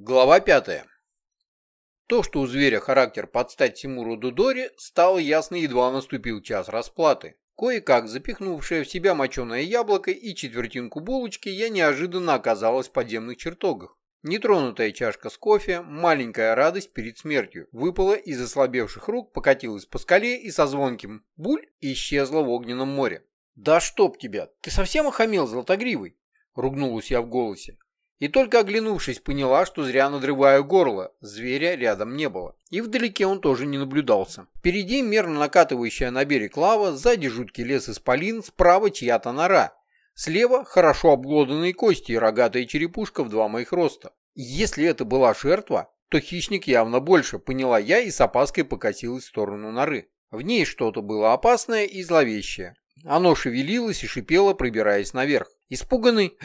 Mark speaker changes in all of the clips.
Speaker 1: Глава пятая. То, что у зверя характер под стать Тимуру Дудори, стало ясно едва наступил час расплаты. Кое-как запихнувшая в себя моченое яблоко и четвертинку булочки, я неожиданно оказалась в подземных чертогах. Нетронутая чашка с кофе, маленькая радость перед смертью, выпала из ослабевших рук, покатилась по скале и со звонким «буль» исчезла в огненном море. «Да чтоб тебя! Ты совсем охамел, златогривый?» — ругнулась я в голосе. И только оглянувшись, поняла, что зря надрываю горло. Зверя рядом не было. И вдалеке он тоже не наблюдался. Впереди мерно накатывающая на берег лава, сзади жуткий лес исполин, справа чья-то нора. Слева хорошо обглоданные кости и рогатая черепушка в два моих роста. Если это была жертва, то хищник явно больше, поняла я и с опаской покосилась в сторону норы. В ней что-то было опасное и зловещее. Оно шевелилось и шипело, пробираясь наверх. Испуганный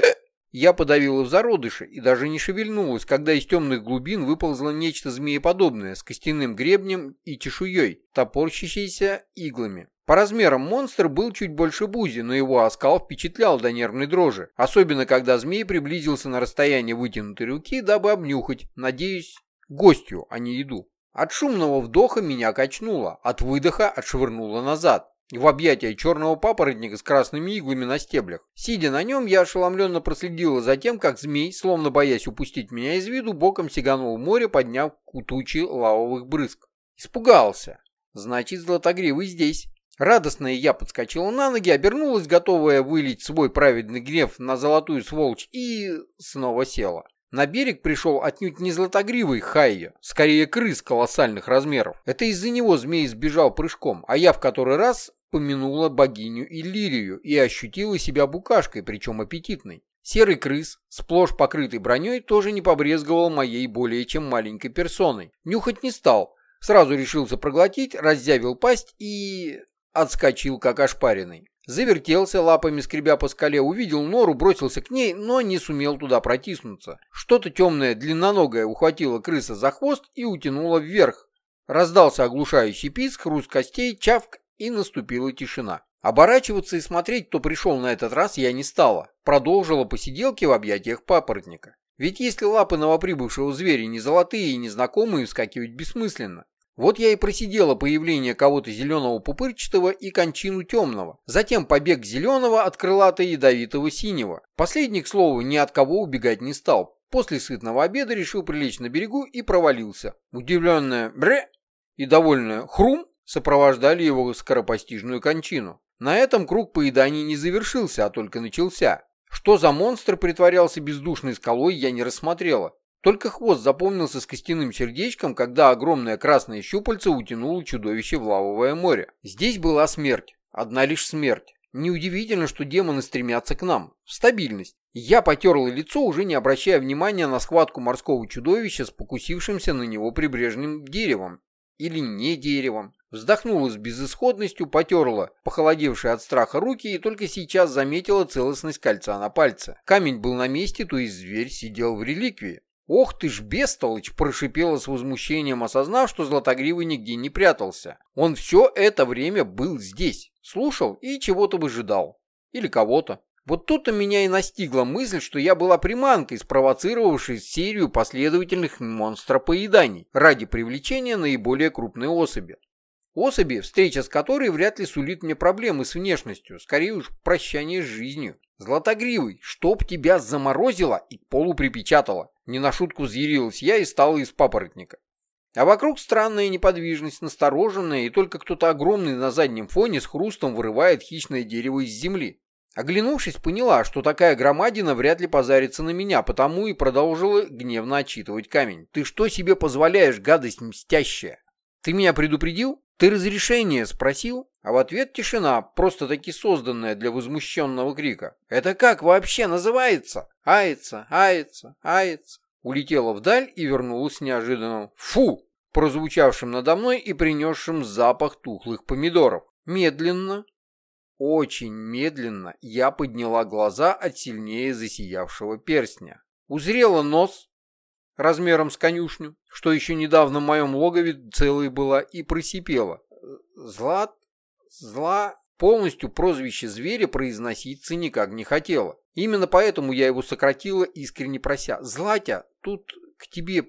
Speaker 1: я подавила в зародыше и даже не шевельнулась, когда из темных глубин выползло нечто змееподобное с костяным гребнем и чешуей, топорщащейся иглами. По размерам монстр был чуть больше бузи, но его оскал впечатлял до нервной дрожи, особенно когда змей приблизился на расстояние вытянутой руки, дабы обнюхать, надеюсь, гостью, а не еду. От шумного вдоха меня качнуло, от выдоха отшвырнуло назад в объятия черного папоротника с красными иглами на стеблях. Сидя на нем, я ошеломленно проследила за тем, как змей, словно боясь упустить меня из виду, боком сиганул в море, подняв кутучи лавовых брызг. Испугался. Значит, златогривый здесь. Радостная я подскочила на ноги, обернулась, готовая вылить свой праведный гнев на золотую сволочь, и снова села. На берег пришел отнюдь не златогривый Хайя, скорее крыс колоссальных размеров. Это из-за него змей сбежал прыжком, а я в который раз помянула богиню Иллирию и ощутила себя букашкой, причем аппетитной. Серый крыс, сплошь покрытый броней, тоже не побрезговал моей более чем маленькой персоной. Нюхать не стал, сразу решился проглотить, разъявил пасть и... отскочил как ошпаренный. Завертелся, лапами скребя по скале, увидел нору, бросился к ней, но не сумел туда протиснуться. Что-то темное, длинноногое ухватило крыса за хвост и утянуло вверх. Раздался оглушающий писк, хруст костей, чавк, и наступила тишина. Оборачиваться и смотреть, кто пришел на этот раз, я не стала. Продолжила посиделки в объятиях папоротника. Ведь если лапы новоприбывшего зверя не золотые и незнакомые, вскакивать бессмысленно. Вот я и просидела появление кого-то зеленого пупырчатого и кончину темного. Затем побег зеленого от крылата ядовитого синего. Последний, к слову, ни от кого убегать не стал. После сытного обеда решил прилечь на берегу и провалился. Удивленная «бре» и довольная «хрум» сопровождали его скоропостижную кончину. На этом круг поеданий не завершился, а только начался. Что за монстр притворялся бездушной скалой, я не рассмотрела. Только хвост запомнился с костяным сердечком, когда огромное красное щупальце утянуло чудовище в лавовое море. Здесь была смерть. Одна лишь смерть. Неудивительно, что демоны стремятся к нам. В стабильность. Я потерла лицо, уже не обращая внимания на схватку морского чудовища с покусившимся на него прибрежным деревом. Или не деревом. Вздохнула с безысходностью, потерла похолодевшие от страха руки и только сейчас заметила целостность кольца на пальце. Камень был на месте, то есть зверь сидел в реликвии. «Ох ты ж, бестолочь!» – прошипела с возмущением, осознав, что Златогривый нигде не прятался. Он все это время был здесь, слушал и чего-то выжидал. Или кого-то. Вот тут-то меня и настигла мысль, что я была приманкой, спровоцировавшей серию последовательных монстропоеданий ради привлечения наиболее крупной особи. Особи, встреча с которой вряд ли сулит мне проблемы с внешностью, скорее уж прощание с жизнью. Златогривый, чтоб тебя заморозило и к полу припечатало. Не на шутку взъярилась я и стала из папоротника. А вокруг странная неподвижность, настороженная, и только кто-то огромный на заднем фоне с хрустом вырывает хищное дерево из земли. Оглянувшись, поняла, что такая громадина вряд ли позарится на меня, потому и продолжила гневно отчитывать камень. «Ты что себе позволяешь, гадость мстящая? Ты меня предупредил? Ты разрешение спросил?» А в ответ тишина, просто-таки созданная для возмущенного крика. «Это как вообще называется?» «Ается, ается, ается». Улетела вдаль и вернулась неожиданно. «Фу!» прозвучавшим надо мной и принесшим запах тухлых помидоров. Медленно, очень медленно я подняла глаза от сильнее засиявшего перстня. Узрела нос размером с конюшню, что еще недавно в моем логове целой была, и просипела. Злат, зла, полностью прозвище зверя произноситься никак не хотела. Именно поэтому я его сократила, искренне прося. «Златя, тут к тебе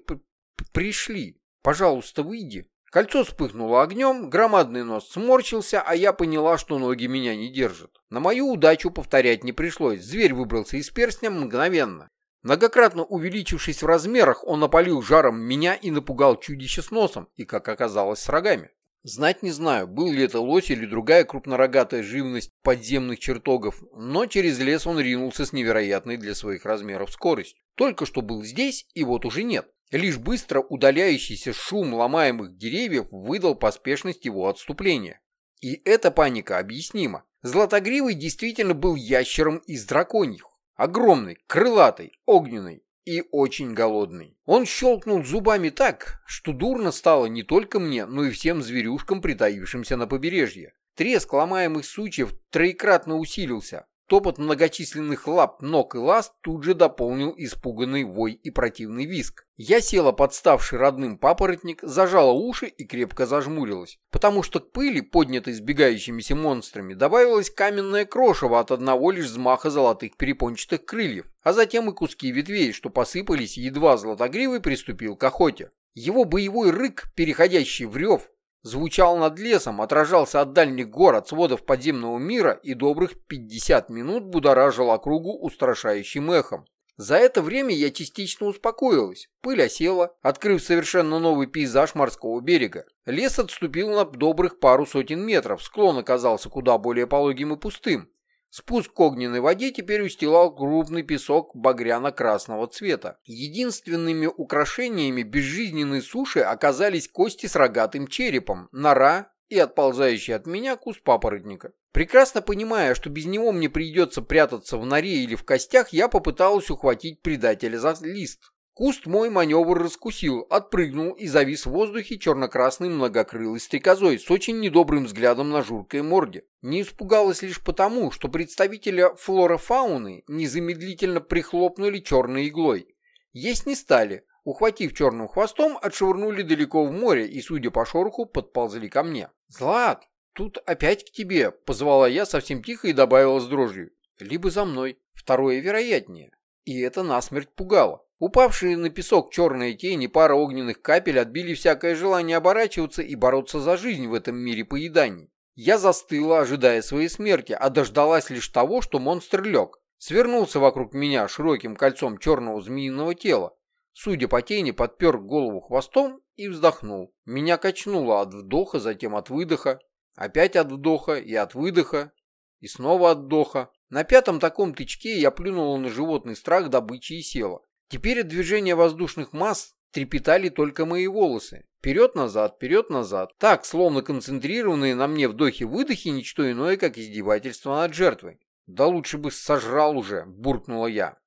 Speaker 1: пришли. Пожалуйста, выйди». Кольцо вспыхнуло огнем, громадный нос сморщился, а я поняла, что ноги меня не держат. На мою удачу повторять не пришлось, зверь выбрался из перстня мгновенно. Многократно увеличившись в размерах, он опалил жаром меня и напугал чудище с носом, и, как оказалось, с рогами. Знать не знаю, был ли это лось или другая крупнорогатая живность подземных чертогов, но через лес он ринулся с невероятной для своих размеров скоростью. Только что был здесь, и вот уже нет. Лишь быстро удаляющийся шум ломаемых деревьев выдал поспешность его отступления. И эта паника объяснима. Златогривый действительно был ящером из драконьих. Огромный, крылатый, огненный и очень голодный. Он щелкнул зубами так, что дурно стало не только мне, но и всем зверюшкам, притаившимся на побережье. Треск ломаемых сучьев троекратно усилился, Топот многочисленных лап, ног и ласт тут же дополнил испуганный вой и противный виск. Я села подставший родным папоротник, зажала уши и крепко зажмурилась, потому что к пыли, поднятой сбегающимися монстрами, добавилась каменная крошево от одного лишь взмаха золотых перепончатых крыльев, а затем и куски ветвей, что посыпались, едва златогривый приступил к охоте. Его боевой рык, переходящий в рев, звучал над лесом, отражался от дальних гор, от сводов подземного мира и добрых 50 минут будоражил округу устрашающим эхом. За это время я частично успокоилась. Пыль осела, открыв совершенно новый пейзаж морского берега. Лес отступил на добрых пару сотен метров, склон оказался куда более пологим и пустым. Спуск к огненной воде теперь устилал крупный песок багряно-красного цвета. Единственными украшениями безжизненной суши оказались кости с рогатым черепом, нора и отползающий от меня куст папоротника. Прекрасно понимая, что без него мне придется прятаться в норе или в костях, я попыталась ухватить предателя за лист. Куст мой маневр раскусил, отпрыгнул и завис в воздухе черно-красной многокрылой стрекозой с очень недобрым взглядом на журкой морде. Не испугалась лишь потому, что представителя флора-фауны незамедлительно прихлопнули черной иглой. Есть не стали, ухватив черным хвостом, отшвырнули далеко в море и, судя по шороху, подползли ко мне. «Злат, тут опять к тебе», — позвала я совсем тихо и добавила с дрожью. «Либо за мной. Второе вероятнее». И это насмерть пугало. Упавшие на песок черные тени, пара огненных капель отбили всякое желание оборачиваться и бороться за жизнь в этом мире поеданий. Я застыла, ожидая своей смерти, а дождалась лишь того, что монстр лег. Свернулся вокруг меня широким кольцом черного змеиного тела. Судя по тени, подпер голову хвостом и вздохнул. Меня качнуло от вдоха, затем от выдоха. Опять от вдоха и от выдоха. И снова от вдоха. На пятом таком тычке я плюнула на животный страх добычи и села. Теперь от движения воздушных масс трепетали только мои волосы. Вперед-назад, вперед-назад. Так, словно концентрированные на мне вдохи-выдохи, ничто иное, как издевательство над жертвой. «Да лучше бы сожрал уже», — буркнула я.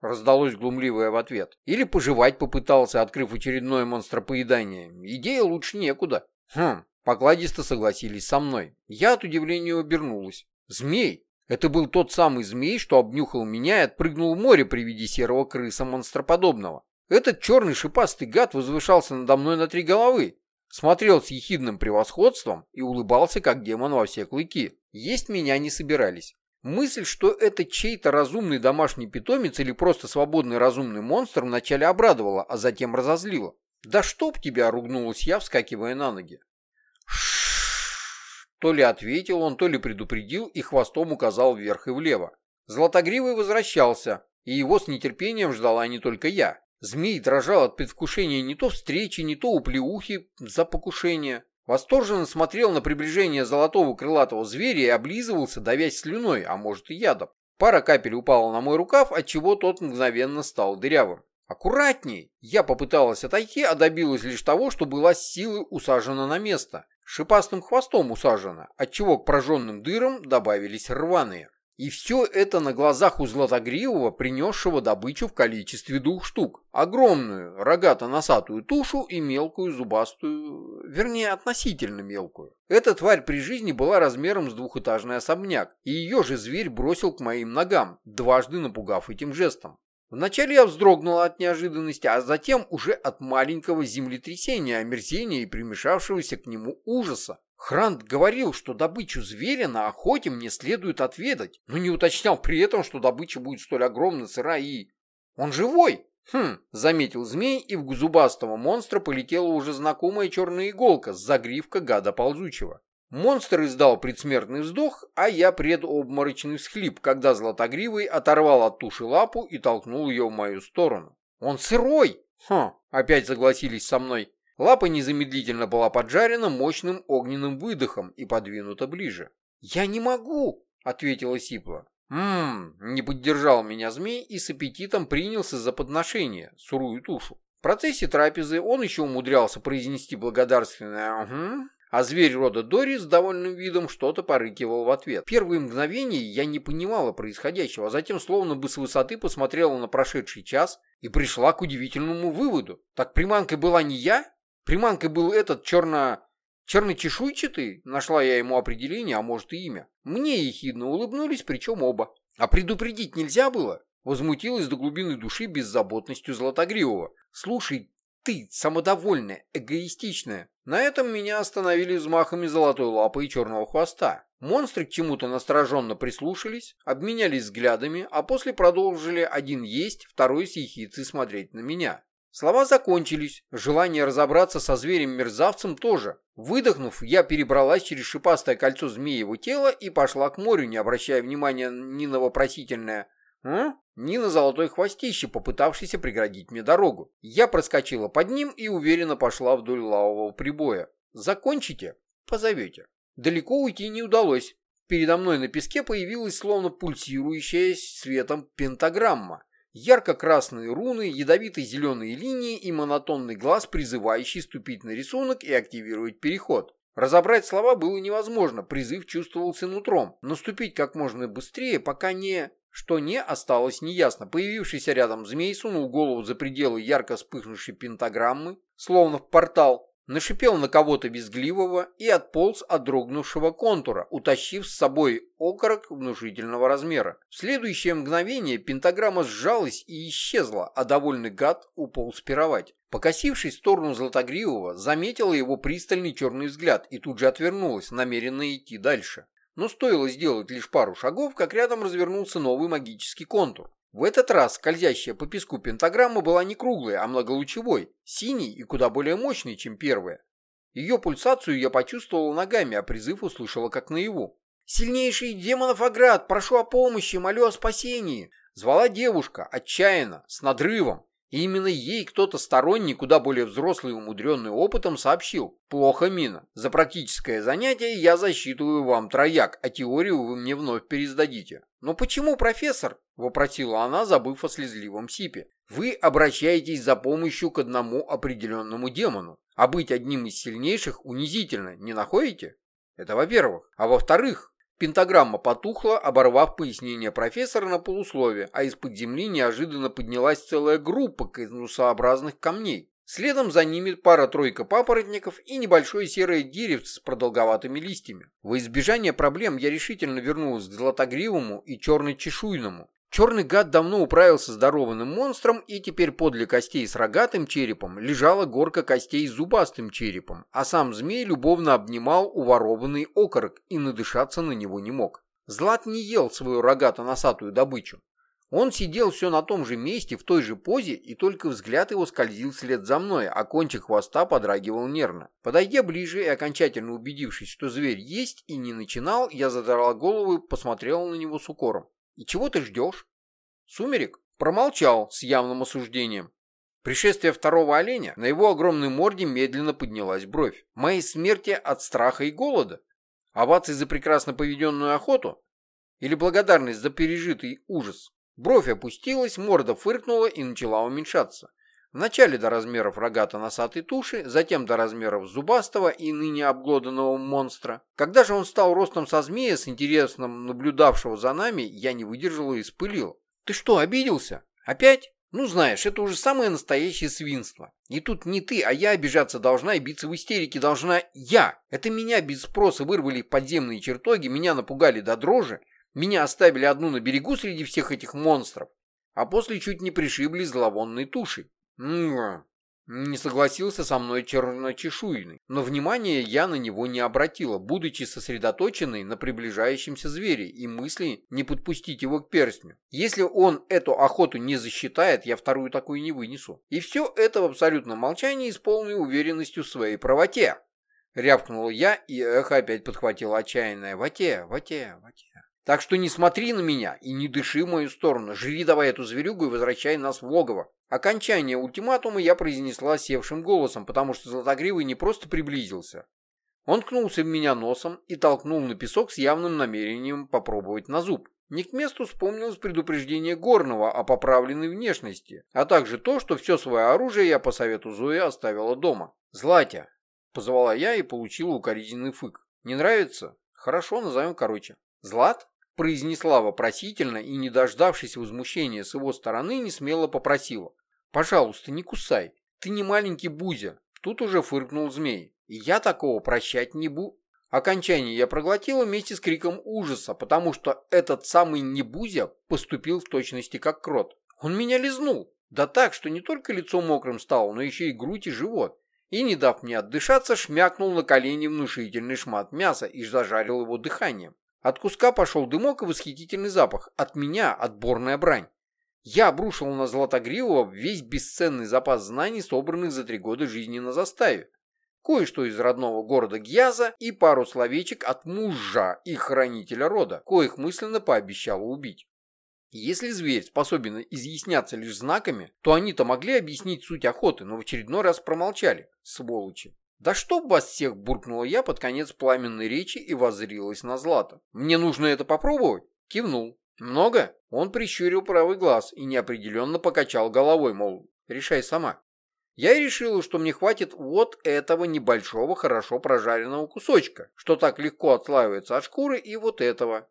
Speaker 1: Раздалось глумливое в ответ. Или пожевать попытался, открыв очередное монстропоедание. Идея лучше некуда. Хм, покладисто согласились со мной. Я от удивления обернулась. «Змей!» Это был тот самый змей, что обнюхал меня и отпрыгнул в море при виде серого крыса монстроподобного. Этот черный шипастый гад возвышался надо мной на три головы, смотрел с ехидным превосходством и улыбался, как демон во все клыки. Есть меня не собирались. Мысль, что это чей-то разумный домашний питомец или просто свободный разумный монстр вначале обрадовала, а затем разозлила. «Да чтоб тебя!» — ругнулась я, вскакивая на ноги. То ли ответил он, то ли предупредил и хвостом указал вверх и влево. Златогривый возвращался, и его с нетерпением ждала не только я. Змей дрожал от предвкушения не то встречи, не то уплеухи за покушение. Восторженно смотрел на приближение золотого крылатого зверя и облизывался, давясь слюной, а может и ядом. Пара капель упала на мой рукав, отчего тот мгновенно стал дырявым. «Аккуратней!» Я попыталась отойти, а добилась лишь того, что была с силы усажена на место шипастым хвостом усажена, отчего к прожженным дырам добавились рваные. И все это на глазах у Златогривого, принесшего добычу в количестве двух штук. Огромную, рогато-носатую тушу и мелкую зубастую, вернее, относительно мелкую. Эта тварь при жизни была размером с двухэтажный особняк, и ее же зверь бросил к моим ногам, дважды напугав этим жестом. Вначале я вздрогнула от неожиданности, а затем уже от маленького землетрясения, омерзения и примешавшегося к нему ужаса. Хрант говорил, что добычу зверя на охоте мне следует отведать, но не уточнял при этом, что добыча будет столь огромна, сыра и... Он живой!» «Хм», — заметил змей, и в зубастого монстра полетела уже знакомая черная иголка с загривка гада ползучего. Монстр издал предсмертный вздох, а я предобморочный всхлип, когда Златогривый оторвал от туши лапу и толкнул ее в мою сторону. «Он сырой!» «Хм», — опять согласились со мной. Лапа незамедлительно была поджарена мощным огненным выдохом и подвинута ближе. «Я не могу!» — ответила Сипла. «Ммм», — не поддержал меня змей и с аппетитом принялся за подношение, сурую тушу. В процессе трапезы он еще умудрялся произнести благодарственное «угу», а зверь рода Дори с довольным видом что-то порыкивал в ответ. Первые мгновения я не понимала происходящего, а затем словно бы с высоты посмотрела на прошедший час и пришла к удивительному выводу. Так приманкой была не я? Приманкой был этот черно... черно-чешуйчатый? Нашла я ему определение, а может и имя. Мне ехидно улыбнулись, причем оба. А предупредить нельзя было? Возмутилась до глубины души беззаботностью Златогривого. «Слушай, ты самодовольная, эгоистичная». На этом меня остановили взмахами золотой лапы и черного хвоста. Монстры к чему-то настороженно прислушались, обменялись взглядами, а после продолжили один есть, второй с ехицей смотреть на меня. Слова закончились, желание разобраться со зверем-мерзавцем тоже. Выдохнув, я перебралась через шипастое кольцо змеевого тела и пошла к морю, не обращая внимания ни на вопросительное «М?», ни на золотой хвостище, попытавшийся преградить мне дорогу. Я проскочила под ним и уверенно пошла вдоль лавового прибоя. «Закончите? Позовете». Далеко уйти не удалось. Передо мной на песке появилась словно пульсирующая светом пентаграмма. Ярко-красные руны, ядовитые зеленые линии и монотонный глаз, призывающий ступить на рисунок и активировать переход. Разобрать слова было невозможно, призыв чувствовался нутром. Наступить как можно быстрее, пока не... Что не, осталось неясно. Появившийся рядом змей сунул голову за пределы ярко вспыхнувшей пентаграммы, словно в портал, нашипел на кого-то визгливого и отполз от дрогнувшего контура, утащив с собой окорок внушительного размера. В следующее мгновение пентаграмма сжалась и исчезла, а довольный гад уполз пировать. Покосившись в сторону Златогривого, заметила его пристальный черный взгляд и тут же отвернулась, намеренно идти дальше. Но стоило сделать лишь пару шагов, как рядом развернулся новый магический контур. В этот раз скользящая по песку пентаграмма была не круглой, а многолучевой, синий и куда более мощный, чем первая. Ее пульсацию я почувствовала ногами, а призыв услышала как наяву. «Сильнейший демонов Аград, прошу о помощи, молю о спасении!» Звала девушка, отчаянно, с надрывом. И именно ей кто-то сторонний, куда более взрослый и умудренный опытом, сообщил. «Плохо, Мина. За практическое занятие я засчитываю вам трояк, а теорию вы мне вновь пересдадите». «Но почему, профессор?» — вопросила она, забыв о слезливом сипе. «Вы обращаетесь за помощью к одному определенному демону, а быть одним из сильнейших унизительно, не находите?» Это во-первых. А во-вторых, Пентаграмма потухла, оборвав пояснение профессора на полуслове, а из-под земли неожиданно поднялась целая группа конусообразных камней. Следом за ними пара-тройка папоротников и небольшое серое деревце с продолговатыми листьями. Во избежание проблем я решительно вернулась к златогривому и черно-чешуйному, Черный гад давно управился здоровым монстром, и теперь подле костей с рогатым черепом лежала горка костей с зубастым черепом, а сам змей любовно обнимал уворованный окорок и надышаться на него не мог. Злат не ел свою рогато-носатую добычу. Он сидел все на том же месте, в той же позе, и только взгляд его скользил вслед за мной, а кончик хвоста подрагивал нервно. Подойдя ближе и окончательно убедившись, что зверь есть и не начинал, я задрала голову и посмотрела на него с укором. И чего ты ждешь? Сумерек промолчал с явным осуждением. Пришествие второго оленя, на его огромной морде медленно поднялась бровь. Моей смерти от страха и голода? Овации за прекрасно поведенную охоту? Или благодарность за пережитый ужас? Бровь опустилась, морда фыркнула и начала уменьшаться. Вначале до размеров рогато-носатой туши, затем до размеров зубастого и ныне обглоданного монстра. Когда же он стал ростом со змея, с интересом наблюдавшего за нами, я не выдержала и спылила. «Ты что, обиделся? Опять?» «Ну, знаешь, это уже самое настоящее свинство. И тут не ты, а я обижаться должна и биться в истерике должна я. Это меня без спроса вырвали в подземные чертоги, меня напугали до дрожи, меня оставили одну на берегу среди всех этих монстров, а после чуть не пришибли зловонной тушей. Не согласился со мной черночешуйный, но внимания я на него не обратила, будучи сосредоточенной на приближающемся звере и мысли не подпустить его к перстню. Если он эту охоту не засчитает, я вторую такую не вынесу. И все это в абсолютном молчании с полной уверенностью в своей правоте. Рявкнула я, и эхо опять подхватило отчаянное «Вате, вате, вате». Так что не смотри на меня и не дыши в мою сторону. Жри давай эту зверюгу и возвращай нас в логово. Окончание ультиматума я произнесла севшим голосом, потому что Златогривый не просто приблизился. Он ткнулся в меня носом и толкнул на песок с явным намерением попробовать на зуб. Не к месту вспомнилось предупреждение Горного о поправленной внешности, а также то, что все свое оружие я по совету Зои оставила дома. «Златя!» — позвала я и получила укоризненный фык. «Не нравится? Хорошо, назовем короче». «Злат?» Произнесла вопросительно и, не дождавшись возмущения с его стороны, не смело попросила. «Пожалуйста, не кусай. Ты не маленький Бузя». Тут уже фыркнул змей. «И я такого прощать не бу...» Окончание я проглотила вместе с криком ужаса, потому что этот самый Небузя поступил в точности как крот. Он меня лизнул. Да так, что не только лицо мокрым стало, но еще и грудь и живот. И, не дав мне отдышаться, шмякнул на колени внушительный шмат мяса и зажарил его дыханием. От куска пошел дымок и восхитительный запах. От меня отборная брань. Я обрушил на Златогривого весь бесценный запас знаний, собранных за три года жизни на заставе. Кое-что из родного города Гьяза и пару словечек от мужа и хранителя рода, коих мысленно пообещал убить. Если зверь способен изъясняться лишь знаками, то они-то могли объяснить суть охоты, но в очередной раз промолчали, сволочи. «Да чтоб вас всех!» – буркнула я под конец пламенной речи и воззрилась на Злата. «Мне нужно это попробовать?» – кивнул. «Много?» Он прищурил правый глаз и неопределенно покачал головой, мол, решай сама. Я и решила, что мне хватит вот этого небольшого, хорошо прожаренного кусочка, что так легко отслаивается от шкуры, и вот этого,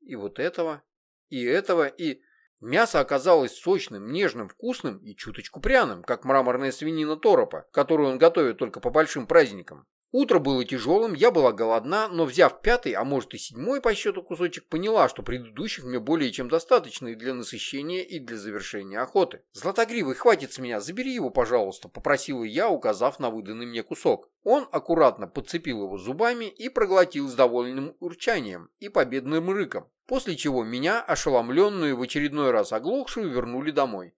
Speaker 1: и вот этого, и этого, и... Мясо оказалось сочным, нежным, вкусным и чуточку пряным, как мраморная свинина торопа, которую он готовит только по большим праздникам. Утро было тяжелым, я была голодна, но взяв пятый, а может и седьмой по счету кусочек, поняла, что предыдущих мне более чем достаточно и для насыщения, и для завершения охоты. «Златогривый, хватит с меня, забери его, пожалуйста», — попросила я, указав на выданный мне кусок. Он аккуратно подцепил его зубами и проглотил с довольным урчанием и победным рыком, после чего меня, ошеломленную в очередной раз оглохшую, вернули домой.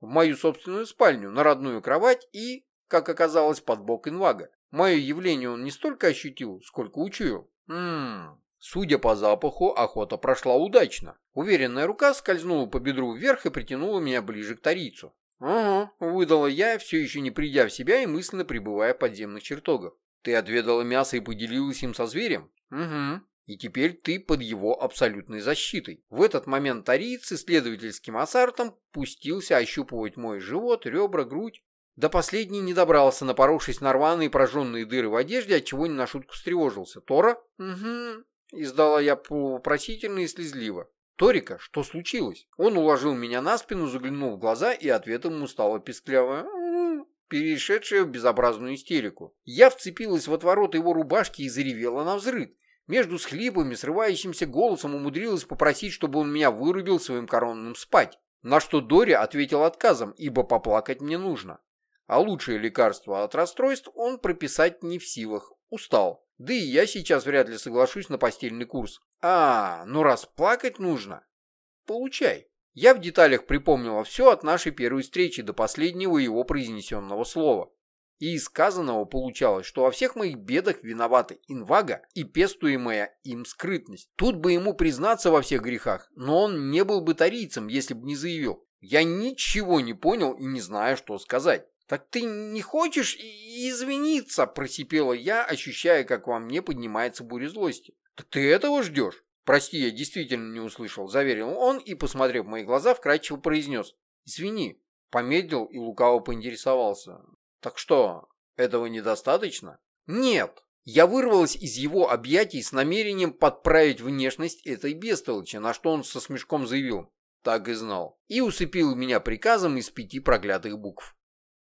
Speaker 1: В мою собственную спальню, на родную кровать и, как оказалось, под бок инвага. Мое явление он не столько ощутил, сколько учуял. Ммм, судя по запаху, охота прошла удачно. Уверенная рука скользнула по бедру вверх и притянула меня ближе к тарицу. «Ага», — выдала я, все еще не придя в себя и мысленно пребывая в подземных чертогах. «Ты отведала мясо и поделилась им со зверем?» «Угу. И теперь ты под его абсолютной защитой». В этот момент тариец исследовательским азартом пустился ощупывать мой живот, ребра, грудь. До последней не добрался, напоровшись на рваные прожженные дыры в одежде, отчего не на шутку встревожился. «Тора?» «Угу», — издала я полувопросительно и слезливо. «Торика, что случилось?» Он уложил меня на спину, заглянул в глаза, и ответом ему стало песклявое перешедшая в безобразную истерику. Я вцепилась в отворот его рубашки и заревела на взрыв. Между схлипами, срывающимся голосом умудрилась попросить, чтобы он меня вырубил своим коронным спать. На что Дори ответил отказом, ибо поплакать мне нужно а лучшее лекарство от расстройств он прописать не в силах, устал. Да и я сейчас вряд ли соглашусь на постельный курс. А, ну раз плакать нужно, получай. Я в деталях припомнила все от нашей первой встречи до последнего его произнесенного слова. И из сказанного получалось, что во всех моих бедах виноваты инвага и пестуемая им скрытность. Тут бы ему признаться во всех грехах, но он не был бы тарийцем, если бы не заявил. Я ничего не понял и не знаю, что сказать. «Так ты не хочешь извиниться?» – просипела я, ощущая, как во мне поднимается буря злости. «Так ты этого ждешь?» «Прости, я действительно не услышал», – заверил он и, посмотрев в мои глаза, вкрадчиво произнес. «Извини». Помедлил и лукаво поинтересовался. «Так что, этого недостаточно?» «Нет». Я вырвалась из его объятий с намерением подправить внешность этой бестолочи, на что он со смешком заявил. Так и знал. И усыпил меня приказом из пяти проклятых букв.